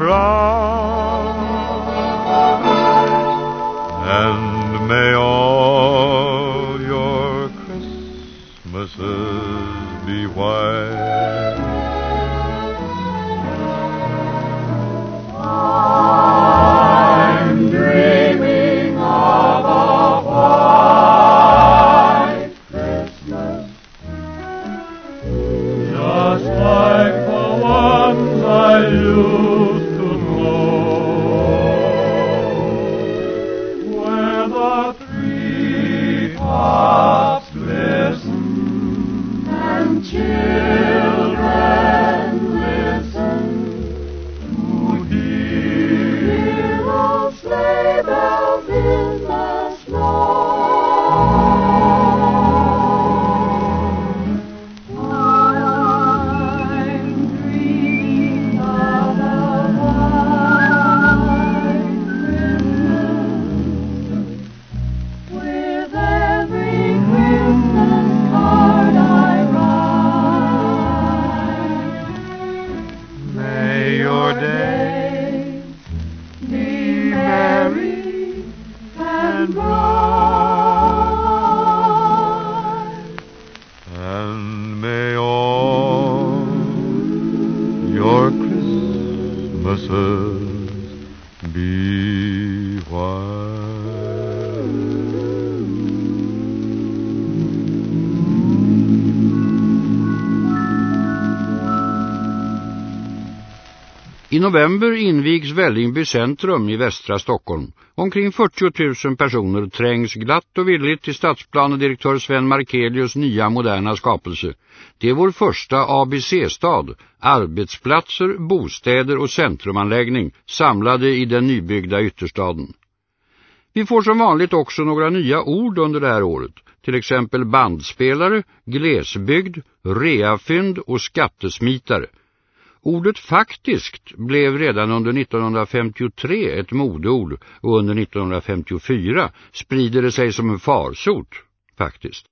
And and may all your Christmases be white. Christmases be I november invigs Vällingby centrum i västra Stockholm. Omkring 40 000 personer trängs glatt och villigt till stadsplanedirektör Sven Markelius nya moderna skapelse. Det är vår första ABC-stad, arbetsplatser, bostäder och centrumanläggning samlade i den nybyggda ytterstaden. Vi får som vanligt också några nya ord under det här året, till exempel bandspelare, glesbygd, reafynd och skattesmitare. Ordet faktiskt blev redan under 1953 ett modeord och under 1954 sprider det sig som en farsot, faktiskt.